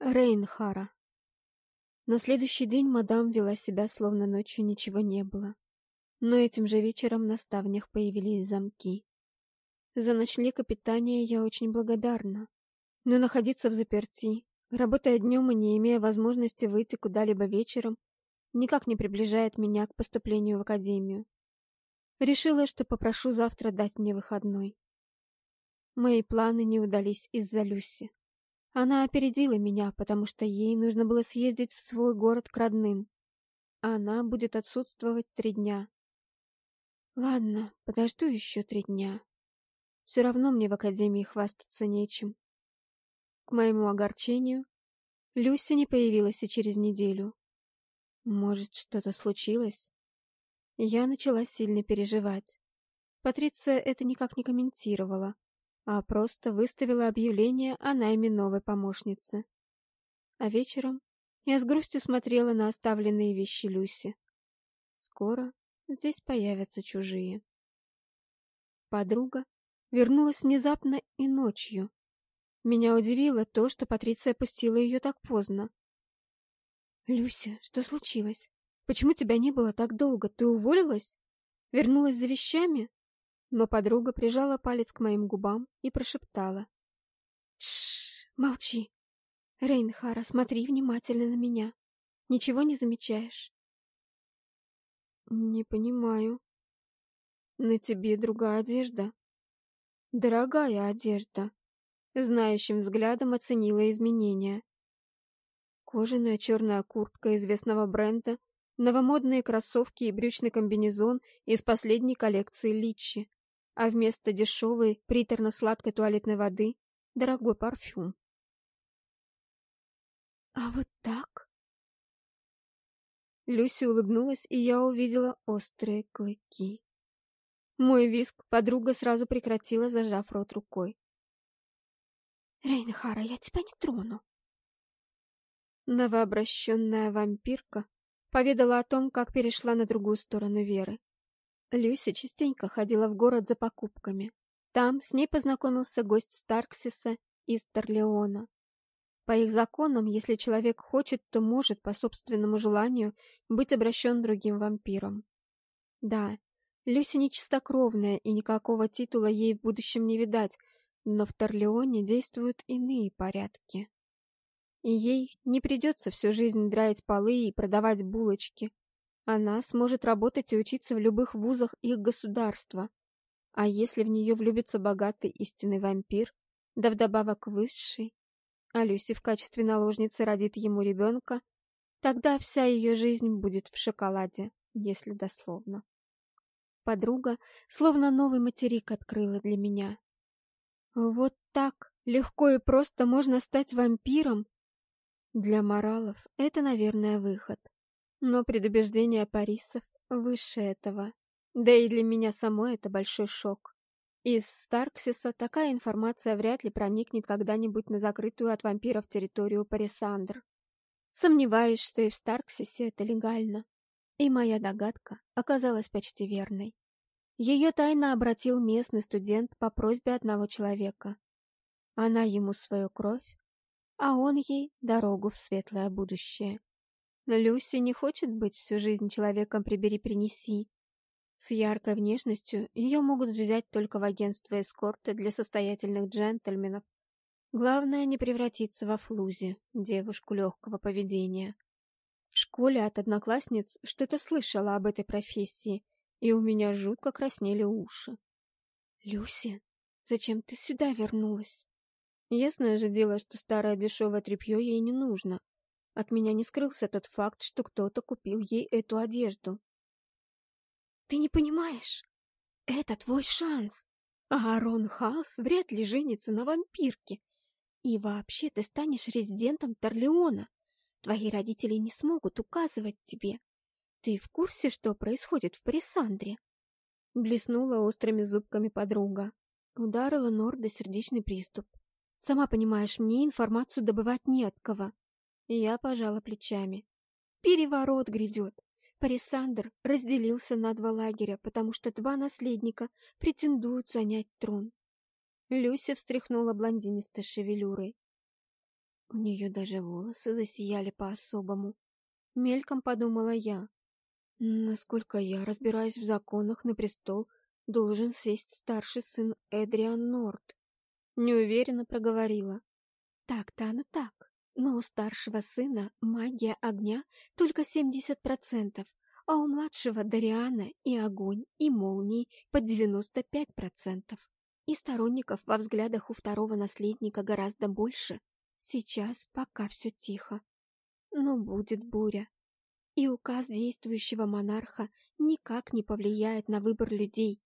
Рейнхара. На следующий день мадам вела себя, словно ночью ничего не было. Но этим же вечером на ставнях появились замки. За ночлег и питание я очень благодарна. Но находиться в заперти, работая днем и не имея возможности выйти куда-либо вечером, никак не приближает меня к поступлению в академию. Решила, что попрошу завтра дать мне выходной. Мои планы не удались из-за Люси. Она опередила меня, потому что ей нужно было съездить в свой город к родным. Она будет отсутствовать три дня. Ладно, подожду еще три дня. Все равно мне в академии хвастаться нечем. К моему огорчению, Люся не появилась и через неделю. Может, что-то случилось? Я начала сильно переживать. Патриция это никак не комментировала, а просто выставила объявление о найме новой помощницы. А вечером я с грустью смотрела на оставленные вещи Люси. Скоро здесь появятся чужие. Подруга вернулась внезапно и ночью. Меня удивило то, что Патриция пустила ее так поздно. «Люся, что случилось? Почему тебя не было так долго? Ты уволилась? Вернулась за вещами?» Но подруга прижала палец к моим губам и прошептала. «Тш, молчи. Рейнхара, смотри внимательно на меня. Ничего не замечаешь?» «Не понимаю. На тебе другая одежда. Дорогая одежда». Знающим взглядом оценила изменения. Кожаная черная куртка известного бренда, новомодные кроссовки и брючный комбинезон из последней коллекции Личи а вместо дешевой, приторно-сладкой туалетной воды — дорогой парфюм. «А вот так?» Люси улыбнулась, и я увидела острые клыки. Мой виск подруга сразу прекратила, зажав рот рукой. «Рейнхара, я тебя не трону!» Новообращенная вампирка поведала о том, как перешла на другую сторону Веры. Люся частенько ходила в город за покупками. Там с ней познакомился гость Старксиса из Торлеона. По их законам, если человек хочет, то может по собственному желанию быть обращен другим вампиром. Да, Люся не чистокровная и никакого титула ей в будущем не видать, но в Торлеоне действуют иные порядки. И ей не придется всю жизнь драить полы и продавать булочки, она сможет работать и учиться в любых вузах их государства. А если в нее влюбится богатый истинный вампир, да вдобавок высший, а Люси в качестве наложницы родит ему ребенка, тогда вся ее жизнь будет в шоколаде, если дословно. Подруга словно новый материк открыла для меня. Вот так легко и просто можно стать вампиром? Для моралов это, наверное, выход. Но предубеждение Парисов выше этого. Да и для меня самой это большой шок. Из Старксиса такая информация вряд ли проникнет когда-нибудь на закрытую от вампиров территорию Парисандр. Сомневаюсь, что и в Старксисе это легально. И моя догадка оказалась почти верной. Ее тайно обратил местный студент по просьбе одного человека. Она ему свою кровь, а он ей дорогу в светлое будущее. Люси не хочет быть всю жизнь человеком «прибери-принеси». С яркой внешностью ее могут взять только в агентство эскорта для состоятельных джентльменов. Главное не превратиться во флузи, девушку легкого поведения. В школе от одноклассниц что-то слышала об этой профессии, и у меня жутко краснели уши. «Люси, зачем ты сюда вернулась?» Ясное же дело, что старое дешевое тряпье ей не нужно, от меня не скрылся тот факт, что кто-то купил ей эту одежду. «Ты не понимаешь? Это твой шанс. Аарон Халс вряд ли женится на вампирке. И вообще ты станешь резидентом Торлеона. Твои родители не смогут указывать тебе. Ты в курсе, что происходит в Парисандре?» Блеснула острыми зубками подруга. Ударила Норда сердечный приступ. «Сама понимаешь, мне информацию добывать не от кого. Я пожала плечами. Переворот грядет. Парисандр разделился на два лагеря, потому что два наследника претендуют занять трон. Люся встряхнула блондинистой шевелюрой. У нее даже волосы засияли по-особому. Мельком подумала я. Насколько я разбираюсь в законах, на престол должен сесть старший сын Эдриан Норт. Неуверенно проговорила. Так-то оно так. Но у старшего сына магия огня только 70%, а у младшего Дариана и огонь, и молнии по 95%. И сторонников во взглядах у второго наследника гораздо больше. Сейчас пока все тихо. Но будет буря и указ действующего монарха никак не повлияет на выбор людей.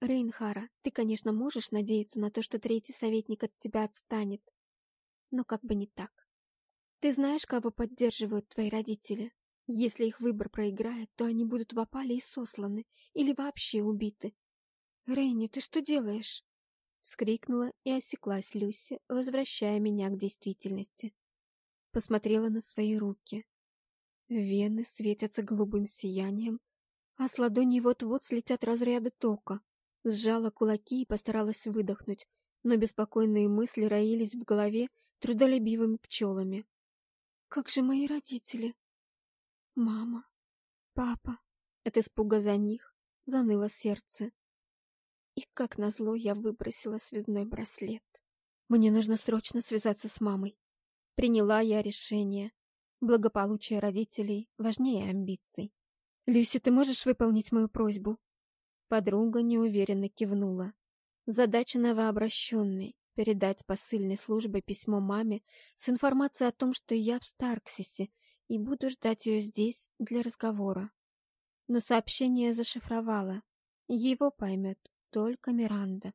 Рейнхара, ты, конечно, можешь надеяться на то, что третий советник от тебя отстанет. Но как бы не так. Ты знаешь, кого поддерживают твои родители? Если их выбор проиграет, то они будут в опале и сосланы, или вообще убиты. Рейни, ты что делаешь? Вскрикнула и осеклась Люси, возвращая меня к действительности. Посмотрела на свои руки. Вены светятся голубым сиянием, а с ладони вот-вот слетят разряды тока. Сжала кулаки и постаралась выдохнуть, но беспокойные мысли роились в голове трудолюбивыми пчелами. «Как же мои родители?» «Мама, папа!» От испуга за них заныло сердце. И как назло я выбросила связной браслет. Мне нужно срочно связаться с мамой. Приняла я решение. Благополучие родителей важнее амбиций. «Люси, ты можешь выполнить мою просьбу?» Подруга неуверенно кивнула. Задача новообращенной — передать посыльной службе письмо маме с информацией о том, что я в Старксисе и буду ждать ее здесь для разговора. Но сообщение зашифровала. Его поймет только Миранда.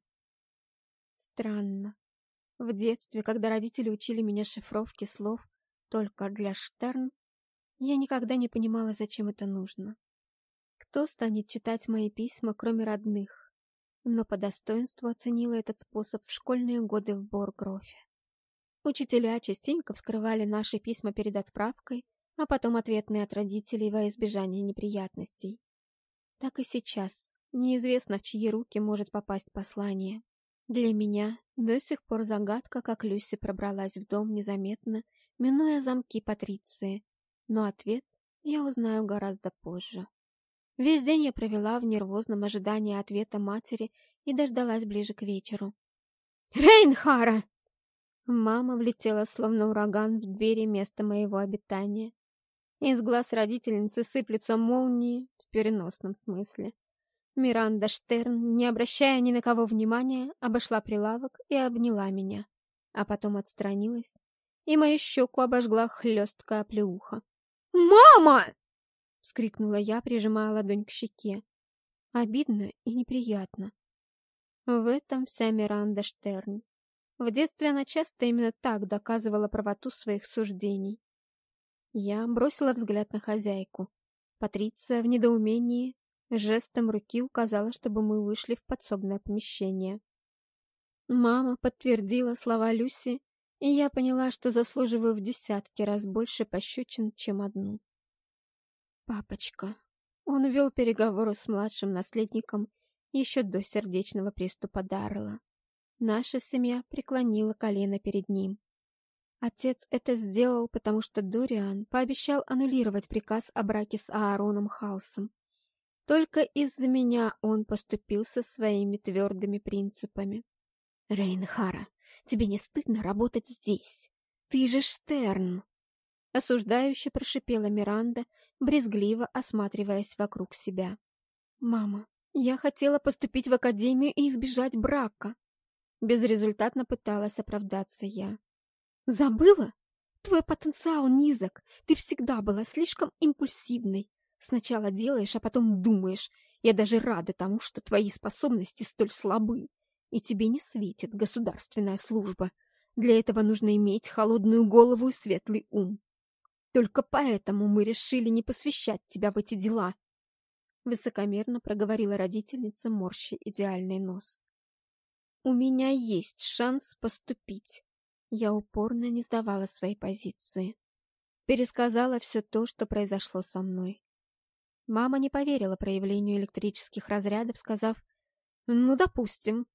Странно. В детстве, когда родители учили меня шифровке слов, только для Штерн, я никогда не понимала, зачем это нужно. Кто станет читать мои письма, кроме родных? Но по достоинству оценила этот способ в школьные годы в Боргрофе. Учителя частенько вскрывали наши письма перед отправкой, а потом ответные от родителей во избежание неприятностей. Так и сейчас. Неизвестно, в чьи руки может попасть послание. Для меня до сих пор загадка, как Люси пробралась в дом незаметно минуя замки Патриции, но ответ я узнаю гораздо позже. Весь день я провела в нервозном ожидании ответа матери и дождалась ближе к вечеру. «Рейнхара!» Мама влетела, словно ураган, в двери места моего обитания. Из глаз родительницы сыплются молнии в переносном смысле. Миранда Штерн, не обращая ни на кого внимания, обошла прилавок и обняла меня, а потом отстранилась и мою щеку обожгла хлесткая плеуха. «Мама!» — вскрикнула я, прижимая ладонь к щеке. Обидно и неприятно. В этом вся Миранда Штерн. В детстве она часто именно так доказывала правоту своих суждений. Я бросила взгляд на хозяйку. Патриция в недоумении жестом руки указала, чтобы мы вышли в подсобное помещение. Мама подтвердила слова Люси и я поняла, что заслуживаю в десятки раз больше пощечин, чем одну. Папочка. Он вел переговоры с младшим наследником еще до сердечного приступа Даррелла. Наша семья преклонила колено перед ним. Отец это сделал, потому что Дориан пообещал аннулировать приказ о браке с Аароном Халсом. Только из-за меня он поступил со своими твердыми принципами. Рейнхара, Тебе не стыдно работать здесь? Ты же Штерн!» Осуждающе прошипела Миранда, брезгливо осматриваясь вокруг себя. «Мама, я хотела поступить в академию и избежать брака!» Безрезультатно пыталась оправдаться я. «Забыла? Твой потенциал низок. Ты всегда была слишком импульсивной. Сначала делаешь, а потом думаешь. Я даже рада тому, что твои способности столь слабы и тебе не светит государственная служба. Для этого нужно иметь холодную голову и светлый ум. Только поэтому мы решили не посвящать тебя в эти дела. Высокомерно проговорила родительница, морщи идеальный нос. У меня есть шанс поступить. Я упорно не сдавала своей позиции. Пересказала все то, что произошло со мной. Мама не поверила проявлению электрических разрядов, сказав, «Ну, допустим,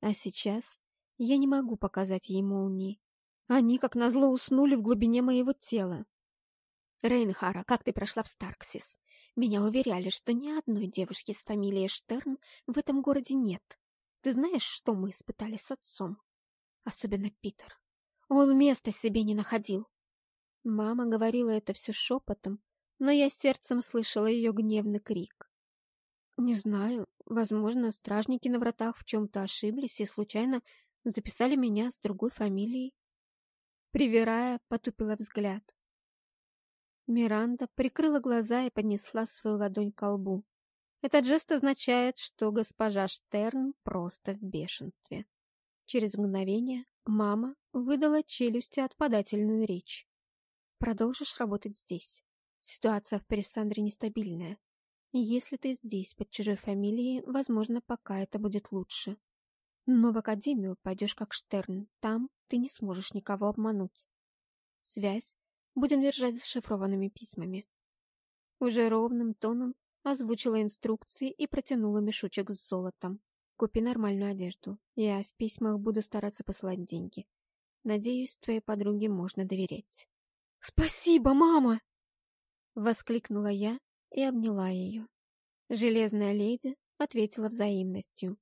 а сейчас я не могу показать ей молнии. Они, как назло, уснули в глубине моего тела. Рейнхара, как ты прошла в Старксис? Меня уверяли, что ни одной девушки с фамилией Штерн в этом городе нет. Ты знаешь, что мы испытали с отцом? Особенно Питер. Он места себе не находил. Мама говорила это все шепотом, но я сердцем слышала ее гневный крик. Не знаю, возможно, стражники на вратах в чем-то ошиблись и случайно записали меня с другой фамилией. Привирая, потупила взгляд. Миранда прикрыла глаза и поднесла свою ладонь к лбу. Этот жест означает, что госпожа Штерн просто в бешенстве. Через мгновение мама выдала челюсти отпадательную речь. «Продолжишь работать здесь. Ситуация в Пересандре нестабильная. Если ты здесь под чужой фамилией, возможно, пока это будет лучше. Но в академию пойдешь как Штерн. Там ты не сможешь никого обмануть. Связь будем держать зашифрованными письмами. Уже ровным тоном озвучила инструкции и протянула мешочек с золотом. Купи нормальную одежду. Я в письмах буду стараться посылать деньги. Надеюсь, твоей подруге можно доверять. «Спасибо, мама!» Воскликнула я и обняла ее. Железная леди ответила взаимностью.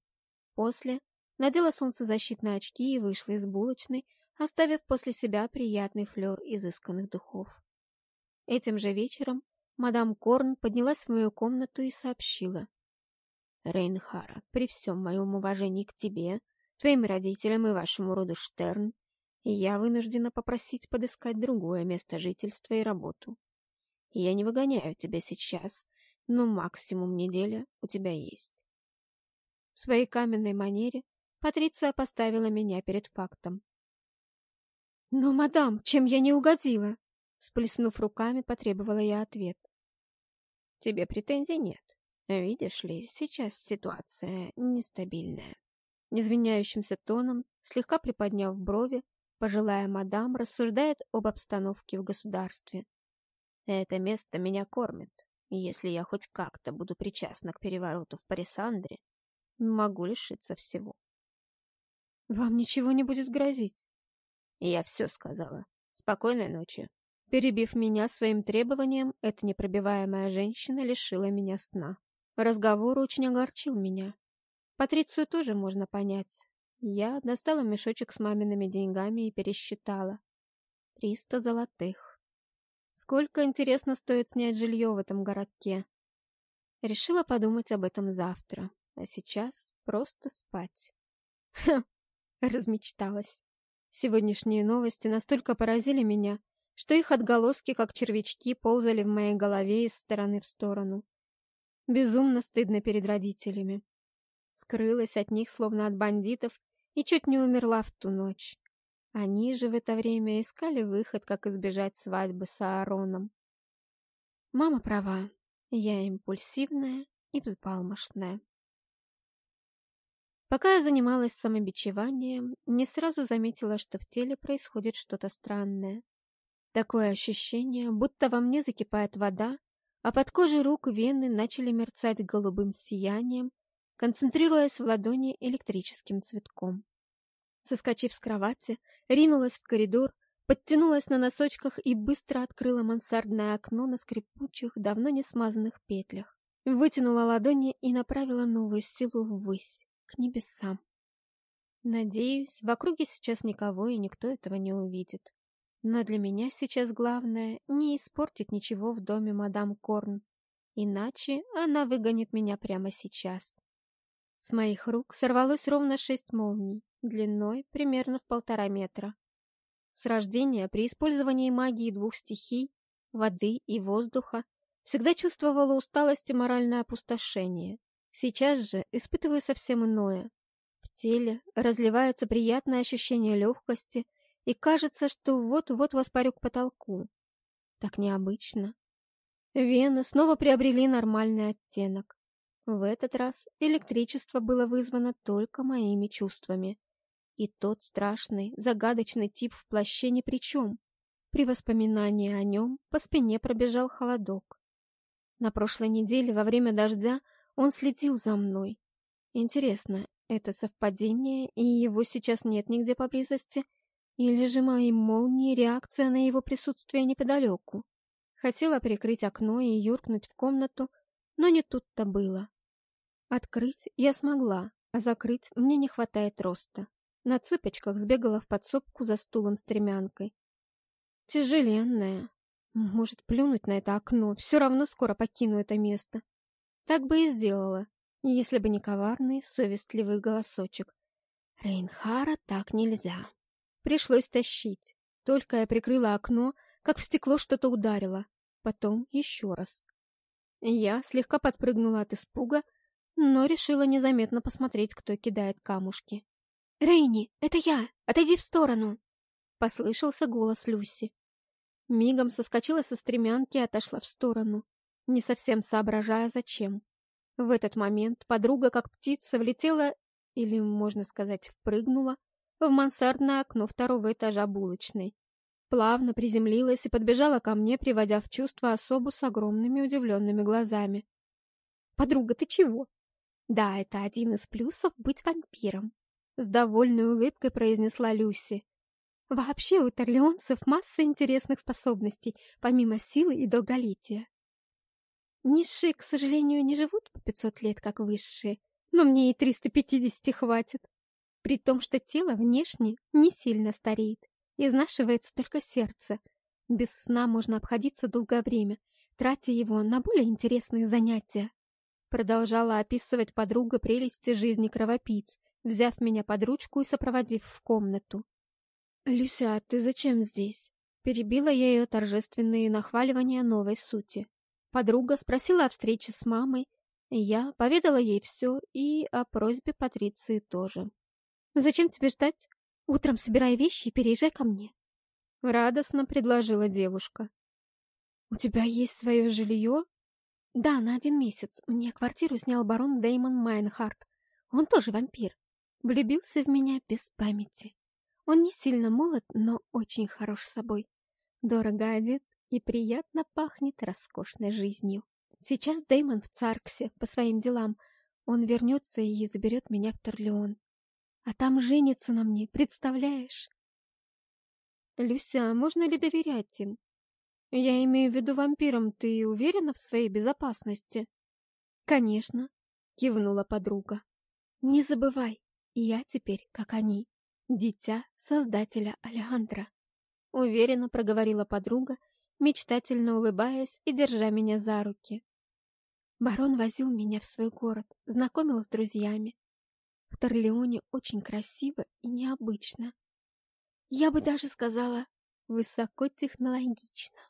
После надела солнцезащитные очки и вышла из булочной, оставив после себя приятный флер изысканных духов. Этим же вечером мадам Корн поднялась в мою комнату и сообщила. «Рейнхара, при всем моем уважении к тебе, твоим родителям и вашему роду Штерн, я вынуждена попросить подыскать другое место жительства и работу. Я не выгоняю тебя сейчас, но максимум неделя у тебя есть». В своей каменной манере Патриция поставила меня перед фактом. «Но, мадам, чем я не угодила?» Сплеснув руками, потребовала я ответ. «Тебе претензий нет. Видишь ли, сейчас ситуация нестабильная». Незвиняющимся тоном, слегка приподняв брови, пожилая мадам рассуждает об обстановке в государстве. «Это место меня кормит. Если я хоть как-то буду причастна к перевороту в Парисандре, могу лишиться всего». «Вам ничего не будет грозить?» Я все сказала. Спокойной ночи. Перебив меня своим требованием, эта непробиваемая женщина лишила меня сна. Разговор очень огорчил меня. Патрицию тоже можно понять. Я достала мешочек с мамиными деньгами и пересчитала. Триста золотых. Сколько, интересно, стоит снять жилье в этом городке? Решила подумать об этом завтра, а сейчас просто спать. Ха, размечталась. Сегодняшние новости настолько поразили меня, что их отголоски, как червячки, ползали в моей голове из стороны в сторону. Безумно стыдно перед родителями. Скрылась от них, словно от бандитов, и чуть не умерла в ту ночь. Они же в это время искали выход, как избежать свадьбы с Аароном. Мама права, я импульсивная и взбалмошная. Пока я занималась самобичеванием, не сразу заметила, что в теле происходит что-то странное. Такое ощущение, будто во мне закипает вода, а под кожей рук вены начали мерцать голубым сиянием, концентрируясь в ладони электрическим цветком. Соскочив с кровати, ринулась в коридор, подтянулась на носочках и быстро открыла мансардное окно на скрипучих, давно не смазанных петлях. Вытянула ладони и направила новую силу ввысь к небесам. Надеюсь, в округе сейчас никого и никто этого не увидит. Но для меня сейчас главное не испортить ничего в доме мадам Корн, иначе она выгонит меня прямо сейчас. С моих рук сорвалось ровно шесть молний, длиной примерно в полтора метра. С рождения при использовании магии двух стихий, воды и воздуха, всегда чувствовала усталость и моральное опустошение, Сейчас же испытываю совсем иное. В теле разливается приятное ощущение легкости, и кажется, что вот-вот воспарю к потолку. Так необычно. Вены снова приобрели нормальный оттенок. В этот раз электричество было вызвано только моими чувствами. И тот страшный, загадочный тип в плаще ни при чем. При воспоминании о нем по спине пробежал холодок. На прошлой неделе во время дождя он следил за мной. Интересно, это совпадение, и его сейчас нет нигде поблизости? Или же мои молнии реакция на его присутствие неподалеку. Хотела прикрыть окно и юркнуть в комнату, но не тут-то было. Открыть я смогла, а закрыть мне не хватает роста. На цыпочках сбегала в подсобку за стулом стремянкой. Тяжеленная. Может, плюнуть на это окно, все равно скоро покину это место. Так бы и сделала, если бы не коварный, совестливый голосочек. Рейнхара так нельзя. Пришлось тащить. Только я прикрыла окно, как в стекло что-то ударило. Потом еще раз. Я слегка подпрыгнула от испуга, но решила незаметно посмотреть, кто кидает камушки. «Рейни, это я! Отойди в сторону!» Послышался голос Люси. Мигом соскочила со стремянки и отошла в сторону, не совсем соображая, зачем. В этот момент подруга, как птица, влетела, или, можно сказать, впрыгнула, в мансардное окно второго этажа булочной. Плавно приземлилась и подбежала ко мне, приводя в чувство особу с огромными удивленными глазами. «Подруга, ты чего?» «Да, это один из плюсов быть вампиром», — с довольной улыбкой произнесла Люси. «Вообще у торлеонцев масса интересных способностей, помимо силы и долголетия. Низшие, к сожалению, не живут по 500 лет, как высшие, но мне и 350 хватит. При том, что тело внешне не сильно стареет, изнашивается только сердце. Без сна можно обходиться долгое время, тратя его на более интересные занятия. Продолжала описывать подруга прелести жизни кровопийц, взяв меня под ручку и сопроводив в комнату. «Люся, ты зачем здесь?» Перебила я ее торжественные нахваливания новой сути. Подруга спросила о встрече с мамой, я поведала ей все и о просьбе Патриции тоже. «Зачем тебе ждать? Утром собирай вещи и переезжай ко мне», — радостно предложила девушка. «У тебя есть свое жилье?» «Да, на один месяц. Мне квартиру снял барон Деймон Майнхарт. Он тоже вампир. Влюбился в меня без памяти. Он не сильно молод, но очень хорош собой. Дорого одет и приятно пахнет роскошной жизнью. Сейчас Деймон в Царксе по своим делам. Он вернется и заберет меня в Торлеон. А там женится на мне, представляешь? Люся, а можно ли доверять им? Я имею в виду вампирам. Ты уверена в своей безопасности? Конечно, кивнула подруга. Не забывай, я теперь, как они, дитя создателя Алехандра. Уверенно проговорила подруга мечтательно улыбаясь и держа меня за руки. Барон возил меня в свой город, знакомил с друзьями. В Торлеоне очень красиво и необычно. Я бы даже сказала, высокотехнологично.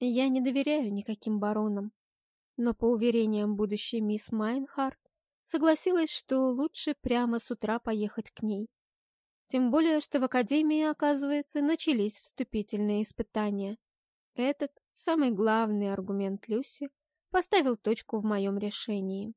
Я не доверяю никаким баронам, но по уверениям будущей мисс Майнхарт согласилась, что лучше прямо с утра поехать к ней. Тем более, что в академии, оказывается, начались вступительные испытания. Этот, самый главный аргумент Люси, поставил точку в моем решении.